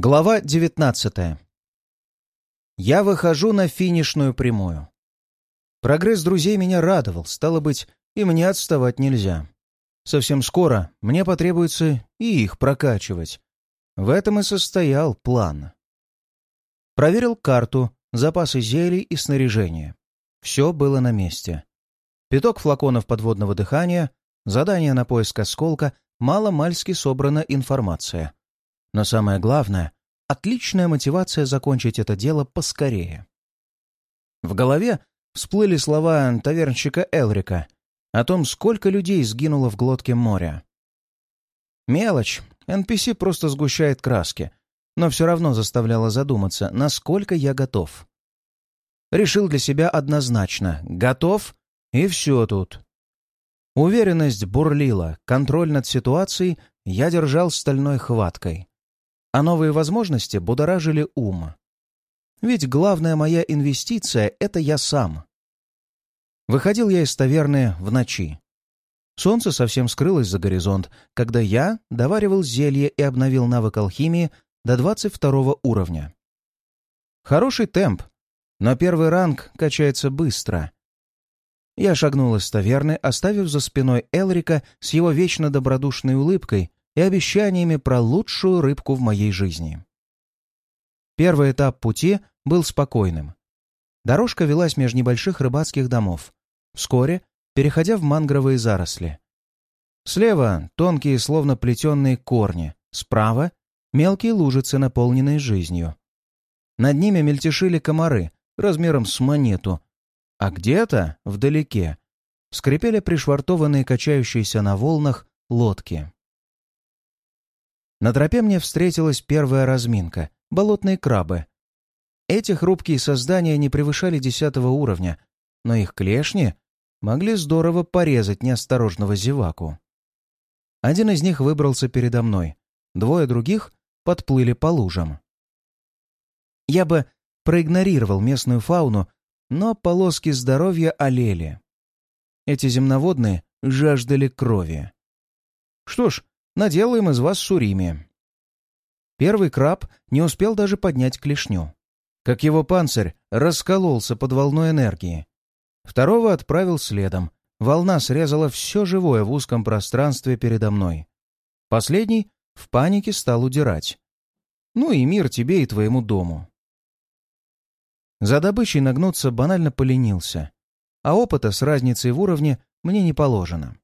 Глава 19 Я выхожу на финишную прямую. Прогресс друзей меня радовал, стало быть, и мне отставать нельзя. Совсем скоро мне потребуется и их прокачивать. В этом и состоял план. Проверил карту, запасы зелий и снаряжения. Все было на месте. Пяток флаконов подводного дыхания, задание на поиск осколка, мало-мальски собрана информация — но самое главное — отличная мотивация закончить это дело поскорее. В голове всплыли слова тавернщика Элрика о том, сколько людей сгинуло в глотке моря. Мелочь, NPC просто сгущает краски, но все равно заставляла задуматься, насколько я готов. Решил для себя однозначно — готов, и все тут. Уверенность бурлила, контроль над ситуацией я держал стальной хваткой а новые возможности будоражили ум. Ведь главная моя инвестиция — это я сам. Выходил я из таверны в ночи. Солнце совсем скрылось за горизонт, когда я доваривал зелье и обновил навык алхимии до 22 уровня. Хороший темп, но первый ранг качается быстро. Я шагнул из таверны, оставив за спиной Элрика с его вечно добродушной улыбкой и обещаниями про лучшую рыбку в моей жизни. Первый этап пути был спокойным. Дорожка велась между небольших рыбацких домов, вскоре переходя в мангровые заросли. Слева — тонкие, словно плетенные корни, справа — мелкие лужицы, наполненные жизнью. Над ними мельтешили комары размером с монету, а где-то, вдалеке, скрипели пришвартованные качающиеся на волнах лодки. На тропе мне встретилась первая разминка — болотные крабы. Эти хрупкие создания не превышали десятого уровня, но их клешни могли здорово порезать неосторожного зеваку. Один из них выбрался передо мной, двое других подплыли по лужам. Я бы проигнорировал местную фауну, но полоски здоровья олели. Эти земноводные жаждали крови. Что ж, наделаем из вас сурими». Первый краб не успел даже поднять клешню. Как его панцирь раскололся под волной энергии. Второго отправил следом. Волна срезала все живое в узком пространстве передо мной. Последний в панике стал удирать. Ну и мир тебе и твоему дому. За добычей нагнуться банально поленился, а опыта с разницей в уровне мне не положено.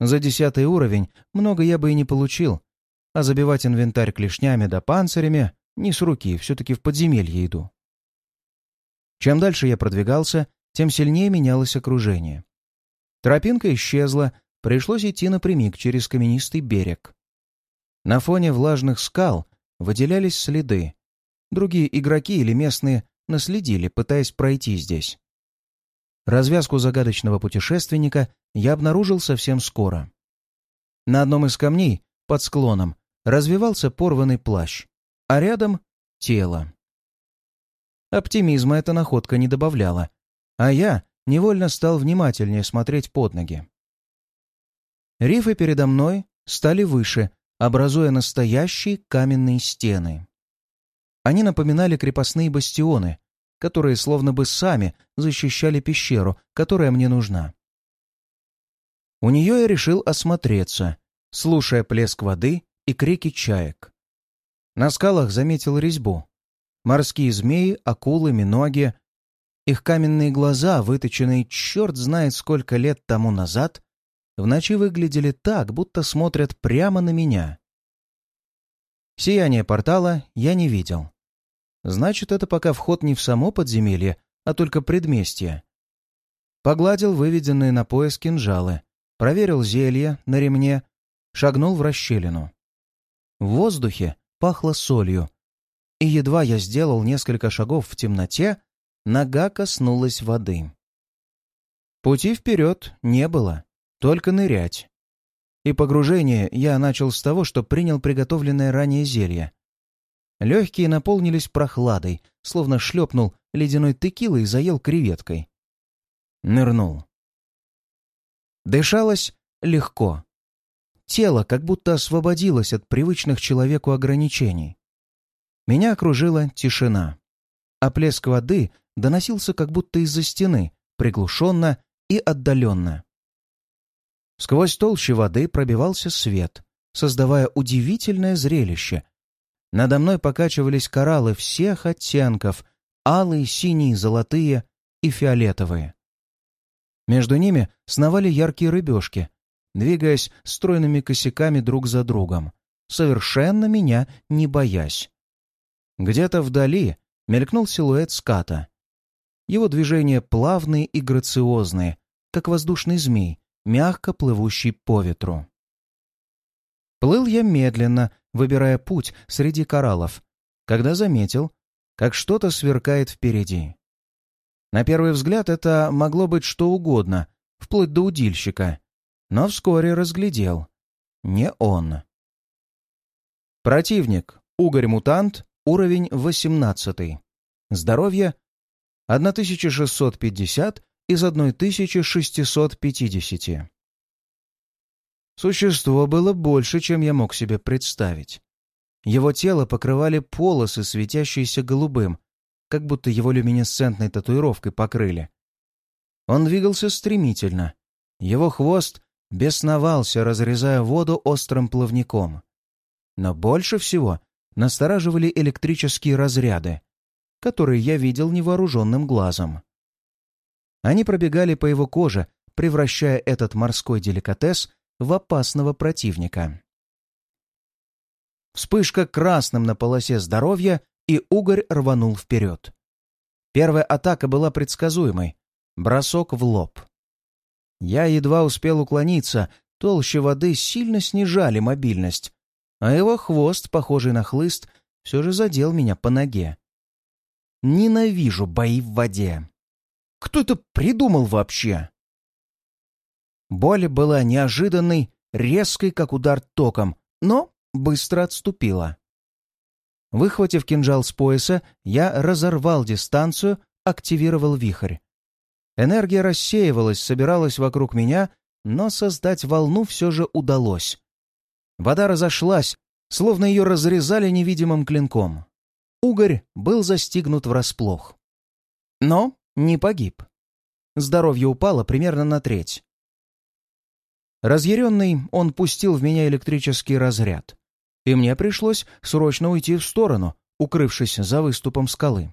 За десятый уровень много я бы и не получил, а забивать инвентарь клешнями да панцирями не с руки, все-таки в подземелье иду. Чем дальше я продвигался, тем сильнее менялось окружение. Тропинка исчезла, пришлось идти напрямик через каменистый берег. На фоне влажных скал выделялись следы. Другие игроки или местные наследили, пытаясь пройти здесь. Развязку загадочного путешественника я обнаружил совсем скоро. На одном из камней, под склоном, развивался порванный плащ, а рядом — тело. Оптимизма эта находка не добавляла, а я невольно стал внимательнее смотреть под ноги. Рифы передо мной стали выше, образуя настоящие каменные стены. Они напоминали крепостные бастионы, которые словно бы сами защищали пещеру, которая мне нужна. У нее я решил осмотреться, слушая плеск воды и крики чаек. На скалах заметил резьбу. Морские змеи, акулы, миноги. Их каменные глаза, выточенные черт знает сколько лет тому назад, в ночи выглядели так, будто смотрят прямо на меня. Сияние портала я не видел. Значит, это пока вход не в само подземелье, а только предместье. Погладил выведенные на пояс кинжалы, проверил зелье на ремне, шагнул в расщелину. В воздухе пахло солью, и едва я сделал несколько шагов в темноте, нога коснулась воды. Пути вперед не было, только нырять. И погружение я начал с того, что принял приготовленное ранее зелье. Легкие наполнились прохладой, словно шлепнул ледяной текилой и заел креветкой. Нырнул. Дышалось легко. Тело как будто освободилось от привычных человеку ограничений. Меня окружила тишина, а плеск воды доносился как будто из-за стены, приглушенно и отдаленно. Сквозь толщи воды пробивался свет, создавая удивительное зрелище. Надо мной покачивались кораллы всех оттенков — алые, синие, золотые и фиолетовые. Между ними сновали яркие рыбешки, двигаясь стройными косяками друг за другом, совершенно меня не боясь. Где-то вдали мелькнул силуэт ската. Его движения плавные и грациозные, как воздушный змей, мягко плывущий по ветру. Плыл я медленно, выбирая путь среди кораллов, когда заметил, как что-то сверкает впереди. На первый взгляд это могло быть что угодно, вплоть до удильщика, но вскоре разглядел. Не он. Противник. Угорь-мутант. Уровень 18. Здоровье 1650 из 1650. Существо было больше, чем я мог себе представить. Его тело покрывали полосы, светящиеся голубым, как будто его люминесцентной татуировкой покрыли. Он двигался стремительно. Его хвост бесновался, разрезая воду острым плавником. Но больше всего настораживали электрические разряды, которые я видел невооруженным глазом. Они пробегали по его коже, превращая этот морской деликатес в опасного противника. Вспышка красным на полосе здоровья, и угорь рванул вперед. Первая атака была предсказуемой. Бросок в лоб. Я едва успел уклониться, толще воды сильно снижали мобильность, а его хвост, похожий на хлыст, все же задел меня по ноге. Ненавижу бои в воде. Кто это придумал вообще? Боль была неожиданной, резкой, как удар током, но быстро отступила. Выхватив кинжал с пояса, я разорвал дистанцию, активировал вихрь. Энергия рассеивалась, собиралась вокруг меня, но создать волну все же удалось. Вода разошлась, словно ее разрезали невидимым клинком. Угорь был застигнут врасплох. Но не погиб. Здоровье упало примерно на треть. Разъяренный, он пустил в меня электрический разряд, и мне пришлось срочно уйти в сторону, укрывшись за выступом скалы.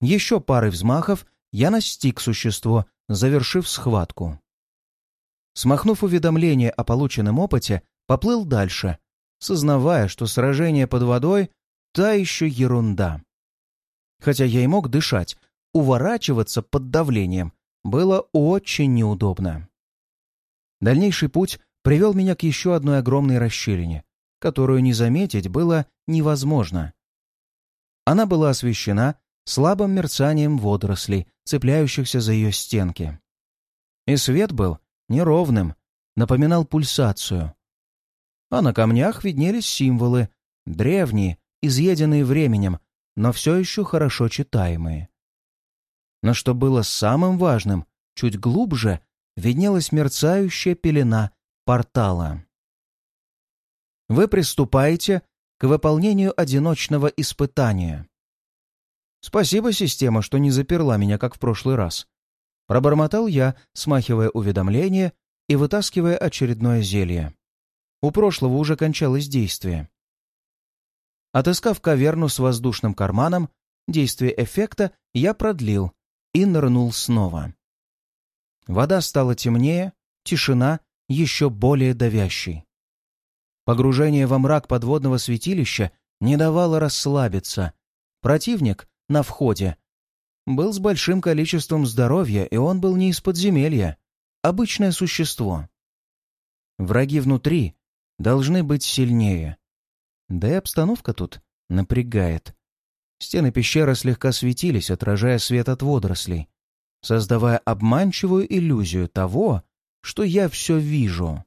Еще парой взмахов я настиг существо, завершив схватку. Смахнув уведомление о полученном опыте, поплыл дальше, сознавая, что сражение под водой — та еще ерунда. Хотя я и мог дышать, уворачиваться под давлением было очень неудобно. Дальнейший путь привел меня к еще одной огромной расщелине, которую не заметить было невозможно. Она была освещена слабым мерцанием водорослей, цепляющихся за ее стенки. И свет был неровным, напоминал пульсацию. А на камнях виднелись символы, древние, изъеденные временем, но все еще хорошо читаемые. Но что было самым важным, чуть глубже виднелась мерцающая пелена портала. Вы приступаете к выполнению одиночного испытания. Спасибо, система, что не заперла меня, как в прошлый раз. Пробормотал я, смахивая уведомление и вытаскивая очередное зелье. У прошлого уже кончалось действие. Отыскав каверну с воздушным карманом, действие эффекта я продлил и нырнул снова. Вода стала темнее, тишина еще более давящей. Погружение во мрак подводного святилища не давало расслабиться. Противник на входе был с большим количеством здоровья, и он был не из подземелья, обычное существо. Враги внутри должны быть сильнее. Да и обстановка тут напрягает. Стены пещеры слегка светились, отражая свет от водорослей создавая обманчивую иллюзию того, что я все вижу.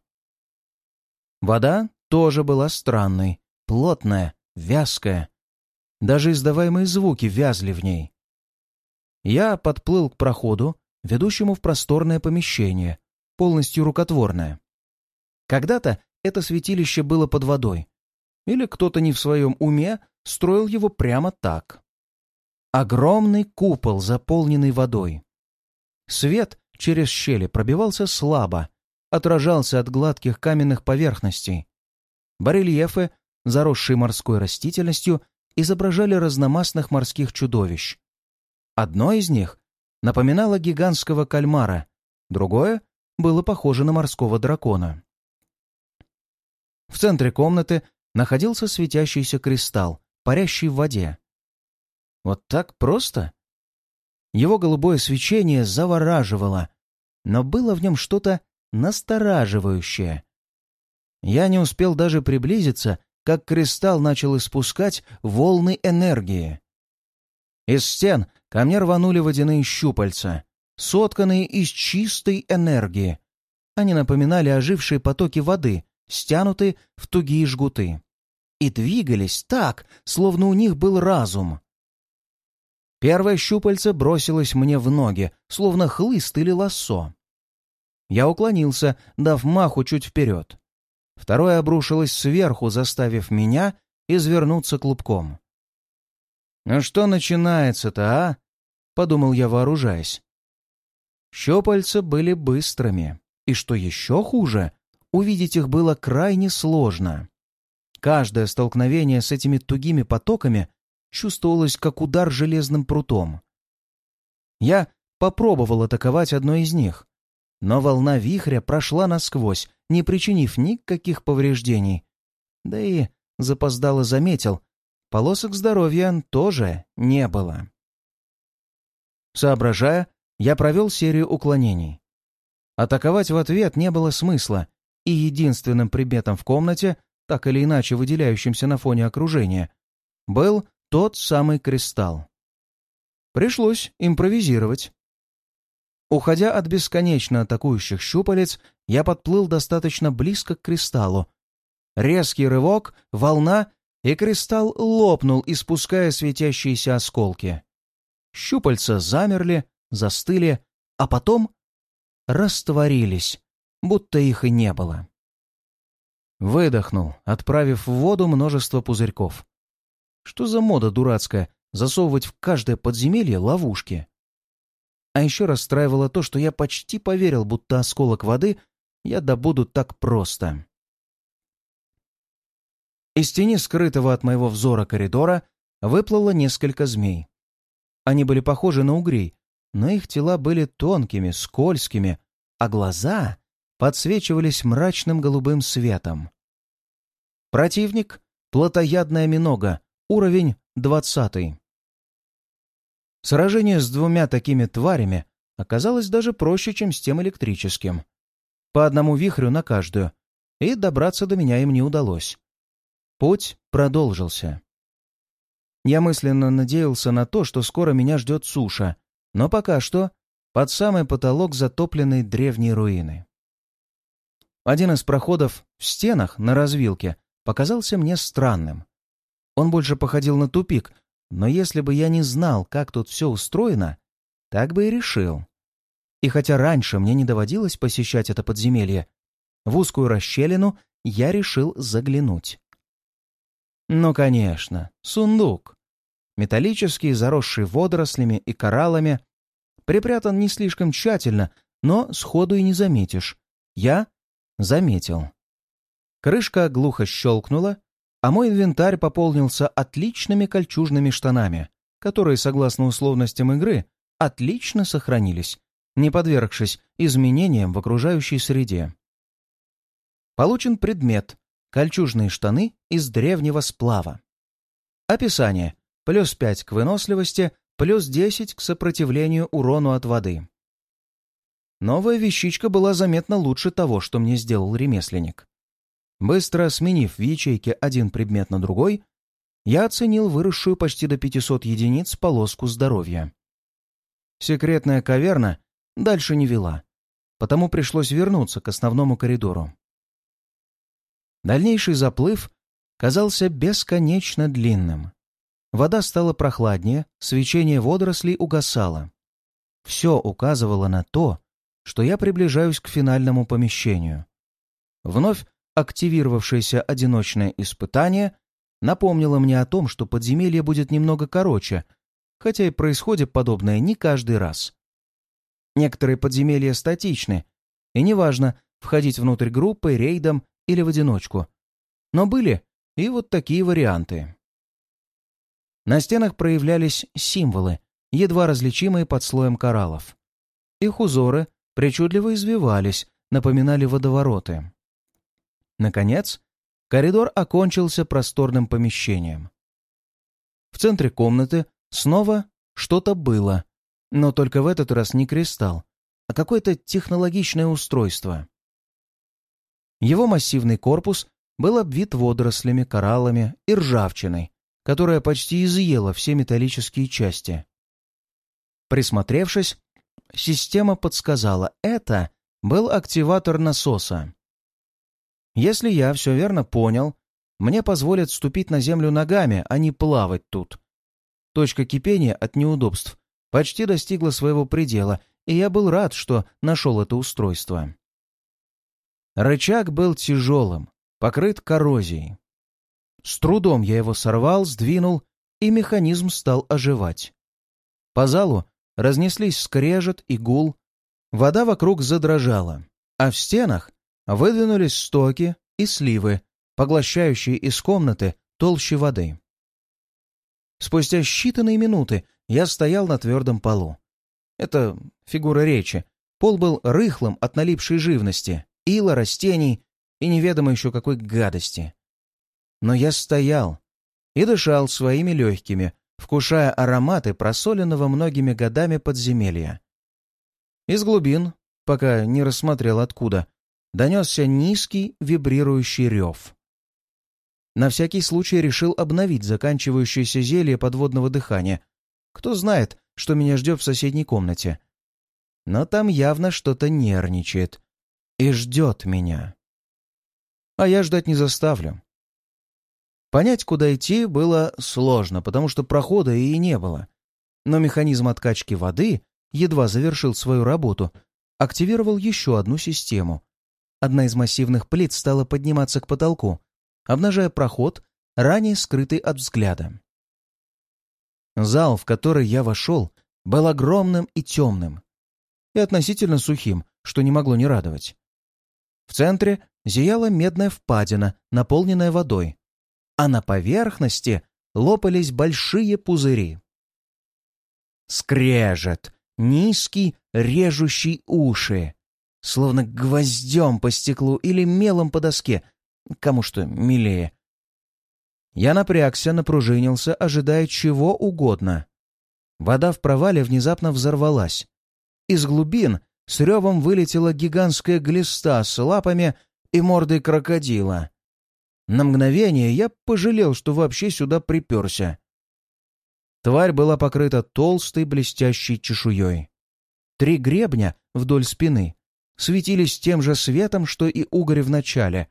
Вода тоже была странной, плотная, вязкая. Даже издаваемые звуки вязли в ней. Я подплыл к проходу, ведущему в просторное помещение, полностью рукотворное. Когда-то это святилище было под водой. Или кто-то не в своем уме строил его прямо так. Огромный купол, заполненный водой. Свет через щели пробивался слабо, отражался от гладких каменных поверхностей. Барельефы, заросшие морской растительностью, изображали разномастных морских чудовищ. Одно из них напоминало гигантского кальмара, другое было похоже на морского дракона. В центре комнаты находился светящийся кристалл, парящий в воде. Вот так просто? Его голубое свечение завораживало, но было в нем что-то настораживающее. Я не успел даже приблизиться, как кристалл начал испускать волны энергии. Из стен ко мне рванули водяные щупальца, сотканные из чистой энергии. Они напоминали ожившие потоки воды, стянутые в тугие жгуты. И двигались так, словно у них был разум. Первое щупальце бросилось мне в ноги, словно хлыст или лассо. Я уклонился, дав маху чуть вперед. Второе обрушилось сверху, заставив меня извернуться клубком. «Ну что начинается-то, а?» — подумал я, вооружаясь. Щупальца были быстрыми, и, что еще хуже, увидеть их было крайне сложно. Каждое столкновение с этими тугими потоками чувствовалось как удар железным прутом. Я попробовал атаковать одно из них, но волна вихря прошла насквозь, не причинив никаких повреждений. Да и запоздало заметил, полосок здоровья тоже не было. Соображая, я провел серию уклонений. Атаковать в ответ не было смысла, и единственным предметом в комнате, так или иначе выделяющимся на фоне окружения, был тот самый кристалл. Пришлось импровизировать. Уходя от бесконечно атакующих щупалец, я подплыл достаточно близко к кристаллу. Резкий рывок, волна, и кристалл лопнул, испуская светящиеся осколки. Щупальца замерли, застыли, а потом растворились, будто их и не было. Выдохнул, отправив в воду множество пузырьков. Что за мода дурацкая засовывать в каждое подземелье ловушки? А еще расстраивало то, что я почти поверил, будто осколок воды я добуду так просто. Из тени скрытого от моего взора коридора выплыло несколько змей. Они были похожи на угрей, но их тела были тонкими, скользкими, а глаза подсвечивались мрачным голубым светом. Противник — плотоядная минога, уровень двадцатый. Сражение с двумя такими тварями оказалось даже проще, чем с тем электрическим. По одному вихрю на каждую, и добраться до меня им не удалось. Путь продолжился. Я мысленно надеялся на то, что скоро меня ждет суша, но пока что под самый потолок затопленной древней руины. Один из проходов в стенах на развилке показался мне странным. Он больше походил на тупик, но если бы я не знал, как тут все устроено, так бы и решил. И хотя раньше мне не доводилось посещать это подземелье, в узкую расщелину я решил заглянуть. Ну, конечно, сундук. Металлический, заросший водорослями и кораллами, припрятан не слишком тщательно, но сходу и не заметишь. Я заметил. Крышка глухо щелкнула, а мой инвентарь пополнился отличными кольчужными штанами, которые, согласно условностям игры, отлично сохранились, не подвергшись изменениям в окружающей среде. Получен предмет — кольчужные штаны из древнего сплава. Описание — плюс 5 к выносливости, плюс 10 к сопротивлению урону от воды. Новая вещичка была заметно лучше того, что мне сделал ремесленник. Быстро сменив в ячейке один предмет на другой, я оценил выросшую почти до 500 единиц полоску здоровья. Секретная каверна дальше не вела, потому пришлось вернуться к основному коридору. Дальнейший заплыв казался бесконечно длинным. Вода стала прохладнее, свечение водорослей угасало. Все указывало на то, что я приближаюсь к финальному помещению. Вновь активировавшееся одиночное испытание напомнило мне о том, что подземелье будет немного короче, хотя и происходит подобное не каждый раз. Некоторые подземелья статичны, и неважно, входить внутрь группы, рейдом или в одиночку. Но были и вот такие варианты. На стенах проявлялись символы, едва различимые под слоем кораллов. Их узоры причудливо извивались, напоминали водовороты. Наконец, коридор окончился просторным помещением. В центре комнаты снова что-то было, но только в этот раз не кристалл, а какое-то технологичное устройство. Его массивный корпус был обвит водорослями, кораллами и ржавчиной, которая почти изъела все металлические части. Присмотревшись, система подсказала, это был активатор насоса. Если я все верно понял, мне позволят ступить на землю ногами, а не плавать тут. Точка кипения от неудобств почти достигла своего предела, и я был рад, что нашел это устройство. Рычаг был тяжелым, покрыт коррозией. С трудом я его сорвал, сдвинул, и механизм стал оживать. По залу разнеслись скрежет и гул, вода вокруг задрожала, а в стенах выдвинулись стоки и сливы, поглощающие из комнаты толще воды. Спустя считанные минуты я стоял на твердом полу. Это фигура речи. Пол был рыхлым от налипшей живности, ила, растений и неведомо еще какой гадости. Но я стоял и дышал своими легкими, вкушая ароматы просоленного многими годами подземелья. Из глубин, пока не рассмотрел откуда, донесся низкий вибрирующий рев. На всякий случай решил обновить заканчивающееся зелье подводного дыхания. Кто знает, что меня ждет в соседней комнате. Но там явно что-то нервничает. И ждет меня. А я ждать не заставлю. Понять, куда идти, было сложно, потому что прохода и не было. Но механизм откачки воды едва завершил свою работу, активировал еще одну систему. Одна из массивных плит стала подниматься к потолку, обнажая проход, ранее скрытый от взгляда. Зал, в который я вошел, был огромным и темным, и относительно сухим, что не могло не радовать. В центре зияла медная впадина, наполненная водой, а на поверхности лопались большие пузыри. Скрежет, низкий, режущий уши, словно гвоздем по стеклу или мелом по доске, кому что милее. Я напрягся, напружинился, ожидая чего угодно. Вода в провале внезапно взорвалась. Из глубин с ревом вылетела гигантская глиста с лапами и мордой крокодила. На мгновение я пожалел, что вообще сюда приперся. Тварь была покрыта толстой блестящей чешуей. Три гребня вдоль спины светились тем же светом, что и угорь в начале,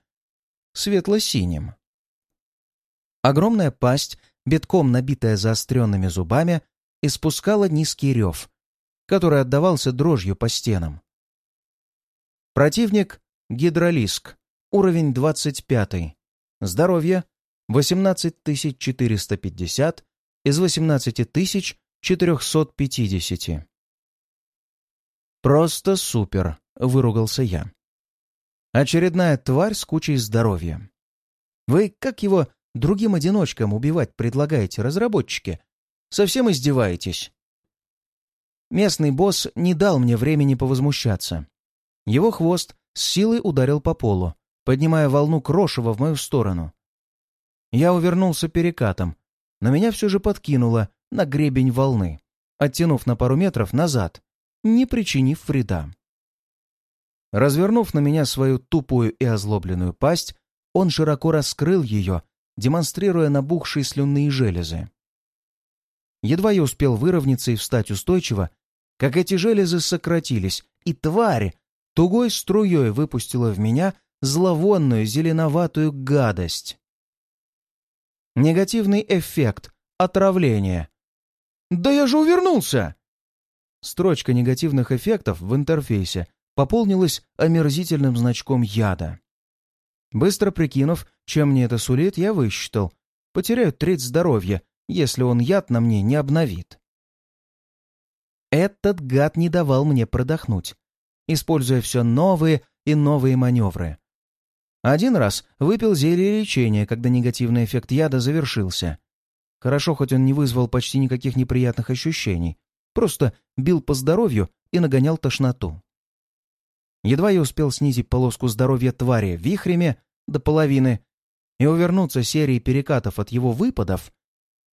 светло-синим. Огромная пасть, битком набитая заостренными зубами, испускала низкий рев, который отдавался дрожью по стенам. Противник — гидролиск, уровень 25 Здоровье — 18450 из 18450. «Просто супер!» — выругался я. Очередная тварь с кучей здоровья. Вы как его другим одиночкам убивать предлагаете, разработчики? Совсем издеваетесь? Местный босс не дал мне времени повозмущаться. Его хвост с силой ударил по полу, поднимая волну крошева в мою сторону. Я увернулся перекатом, но меня все же подкинуло на гребень волны, оттянув на пару метров назад, не причинив вреда. Развернув на меня свою тупую и озлобленную пасть, он широко раскрыл ее, демонстрируя набухшие слюнные железы. Едва я успел выровняться и встать устойчиво, как эти железы сократились, и тварь тугой струей выпустила в меня зловонную зеленоватую гадость. Негативный эффект. Отравление. «Да я же увернулся!» Строчка негативных эффектов в интерфейсе пополнилась омерзительным значком яда. Быстро прикинув, чем мне это сулит, я высчитал, потеряю треть здоровья, если он яд на мне не обновит. Этот гад не давал мне продохнуть, используя все новые и новые маневры. Один раз выпил зелье лечения, когда негативный эффект яда завершился. Хорошо, хоть он не вызвал почти никаких неприятных ощущений, просто бил по здоровью и нагонял тошноту. Едва я успел снизить полоску здоровья твари вихрями до половины и увернуться серией перекатов от его выпадов,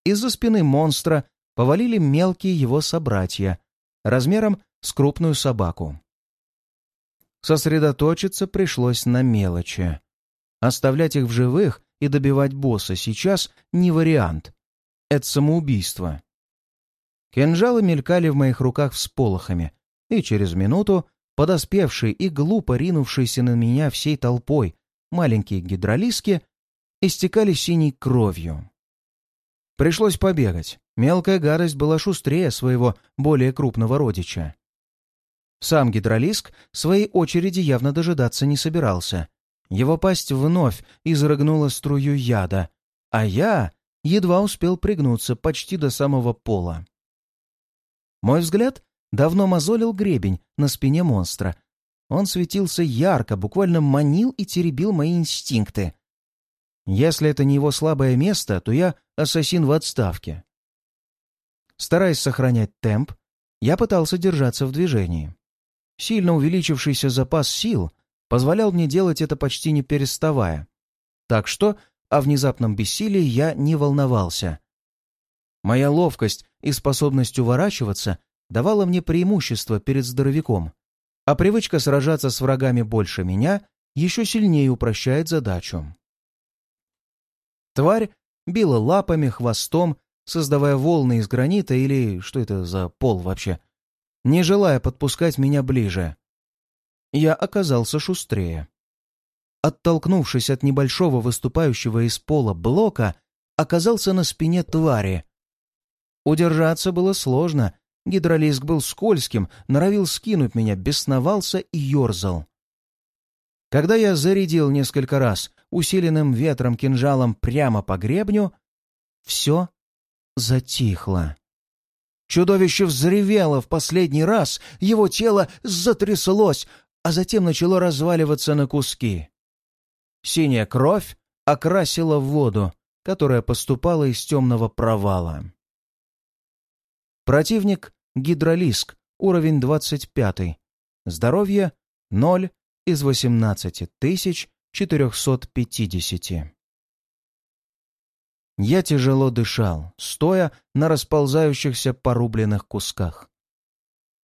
из-за спины монстра повалили мелкие его собратья, размером с крупную собаку. Сосредоточиться пришлось на мелочи. Оставлять их в живых и добивать босса сейчас не вариант. Это самоубийство. Кинжалы мелькали в моих руках всполохами, и через минуту подоспевшие и глупо ринувшиеся на меня всей толпой маленькие гидролиски истекали синей кровью. Пришлось побегать. Мелкая гадость была шустрее своего более крупного родича. Сам гидролиск в своей очереди явно дожидаться не собирался. Его пасть вновь изрыгнула струю яда, а я едва успел пригнуться почти до самого пола. Мой взгляд давно мозолил гребень на спине монстра. Он светился ярко, буквально манил и теребил мои инстинкты. Если это не его слабое место, то я ассасин в отставке. Стараясь сохранять темп, я пытался держаться в движении. Сильно увеличившийся запас сил позволял мне делать это почти не переставая. Так что о внезапном бессилии я не волновался. Моя ловкость и способность уворачиваться давала мне преимущество перед здоровяком, а привычка сражаться с врагами больше меня еще сильнее упрощает задачу. Тварь била лапами, хвостом, создавая волны из гранита или что это за пол вообще, не желая подпускать меня ближе. Я оказался шустрее. Оттолкнувшись от небольшого выступающего из пола блока, оказался на спине твари. Удержаться было сложно, гидролиск был скользким, норовил скинуть меня, бесновался и ерзал. Когда я зарядил несколько раз усиленным ветром кинжалом прямо по гребню, все затихло. Чудовище взревело в последний раз, его тело затряслось, а затем начало разваливаться на куски. Синяя кровь окрасила воду, которая поступала из темного провала. Противник — гидролиск, уровень 25. Здоровье — 0 из 18 450. Я тяжело дышал, стоя на расползающихся порубленных кусках.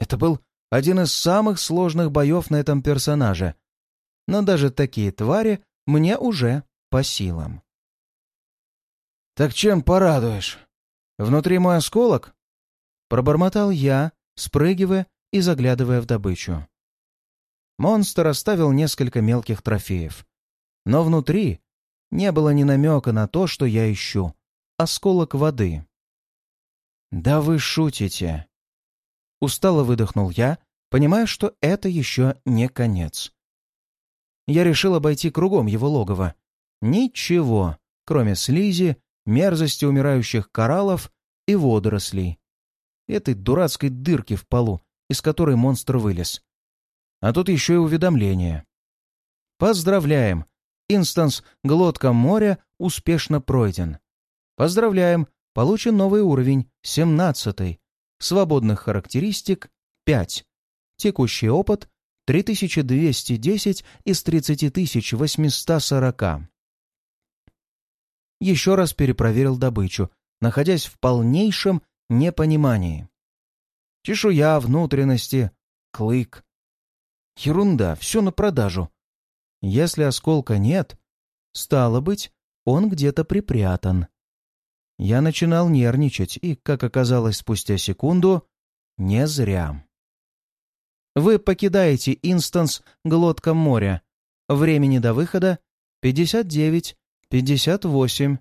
Это был один из самых сложных боев на этом персонаже, но даже такие твари мне уже по силам. «Так чем порадуешь? Внутри мой осколок?» Пробормотал я, спрыгивая и заглядывая в добычу. Монстр оставил несколько мелких трофеев. Но внутри не было ни намека на то, что я ищу. Осколок воды. «Да вы шутите!» Устало выдохнул я, понимая, что это еще не конец. Я решил обойти кругом его логово. Ничего, кроме слизи, мерзости умирающих кораллов и водорослей. Этой дурацкой дырки в полу, из которой монстр вылез. А тут еще и уведомление. Поздравляем! Инстанс «Глотка моря» успешно пройден. Поздравляем! Получен новый уровень, 17 Свободных характеристик — 5. Текущий опыт — 3210 из 30840. Еще раз перепроверил добычу, находясь в полнейшем непонимании. Чешуя, внутренности, клык. Ерунда, все на продажу. Если осколка нет, стало быть, он где-то припрятан. Я начинал нервничать, и, как оказалось спустя секунду, не зря. Вы покидаете инстанс «Глотка моря». Времени до выхода — 59, 58,